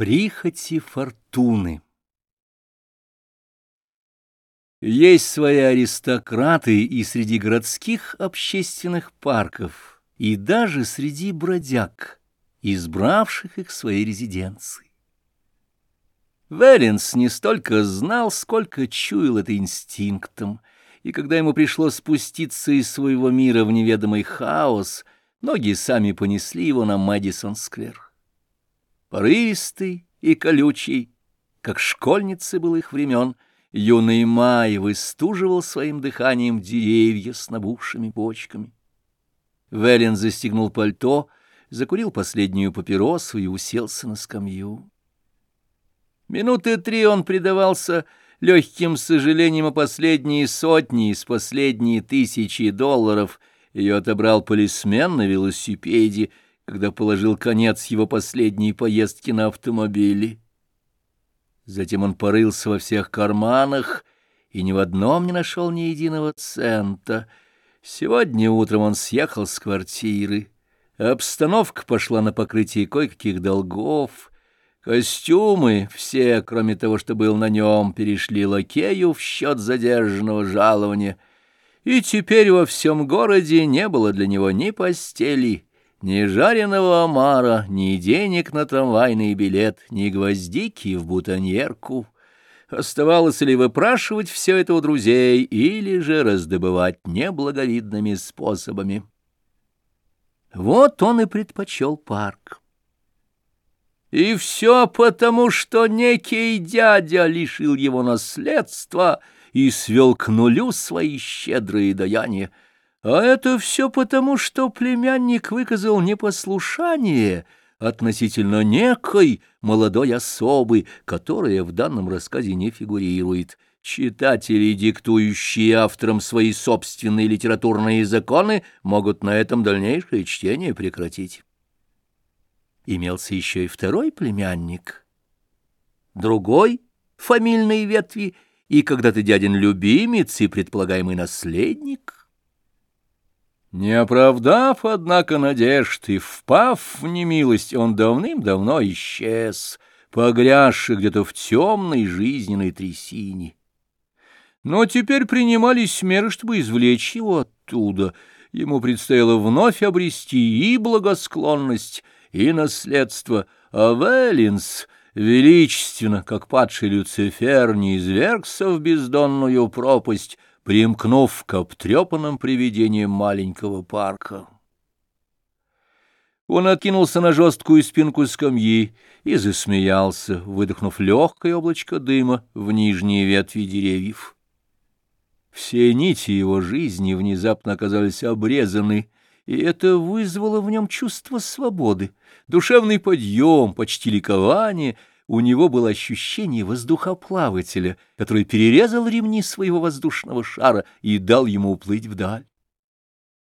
Прихоти фортуны Есть свои аристократы и среди городских общественных парков, и даже среди бродяг, избравших их своей резиденцией. Веллинс не столько знал, сколько чуял это инстинктом, и когда ему пришлось спуститься из своего мира в неведомый хаос, ноги сами понесли его на Мэдисон-сквер порывистый и колючий, как школьницы был их времен, юный май выстуживал своим дыханием деревья с набухшими почками. Веллин застегнул пальто, закурил последнюю папиросу и уселся на скамью. Минуты три он предавался легким сожалением о последние сотни из последние тысячи долларов. Ее отобрал полисмен на велосипеде, когда положил конец его последней поездке на автомобиле. Затем он порылся во всех карманах и ни в одном не нашел ни единого цента. Сегодня утром он съехал с квартиры. Обстановка пошла на покрытие кое-каких долгов. Костюмы, все, кроме того, что был на нем, перешли лакею в счет задержанного жалования. И теперь во всем городе не было для него ни постели, ни жареного омара, ни денег на трамвайный билет, ни гвоздики в бутоньерку. Оставалось ли выпрашивать все это у друзей или же раздобывать неблаговидными способами? Вот он и предпочел парк. И все потому, что некий дядя лишил его наследства и свел к нулю свои щедрые даяния. А это все потому, что племянник выказал непослушание относительно некой молодой особы, которая в данном рассказе не фигурирует. Читатели, диктующие авторам свои собственные литературные законы, могут на этом дальнейшее чтение прекратить. Имелся еще и второй племянник, другой фамильной ветви, и когда-то дядин любимец и предполагаемый наследник — не оправдав, однако, надежд и впав в немилость, он давным-давно исчез, погрязший где-то в темной жизненной трясине. Но теперь принимались меры, чтобы извлечь его оттуда. Ему предстояло вновь обрести и благосклонность, и наследство, а Веллинс величественно, как падший Люцифер, не извергся в бездонную пропасть — примкнув к обтрепанным привидениям маленького парка. Он откинулся на жесткую спинку скамьи и засмеялся, выдохнув легкое облачко дыма в нижние ветви деревьев. Все нити его жизни внезапно оказались обрезаны, и это вызвало в нем чувство свободы, душевный подъем, почти ликование — у него было ощущение воздухоплавателя, который перерезал ремни своего воздушного шара и дал ему уплыть вдаль.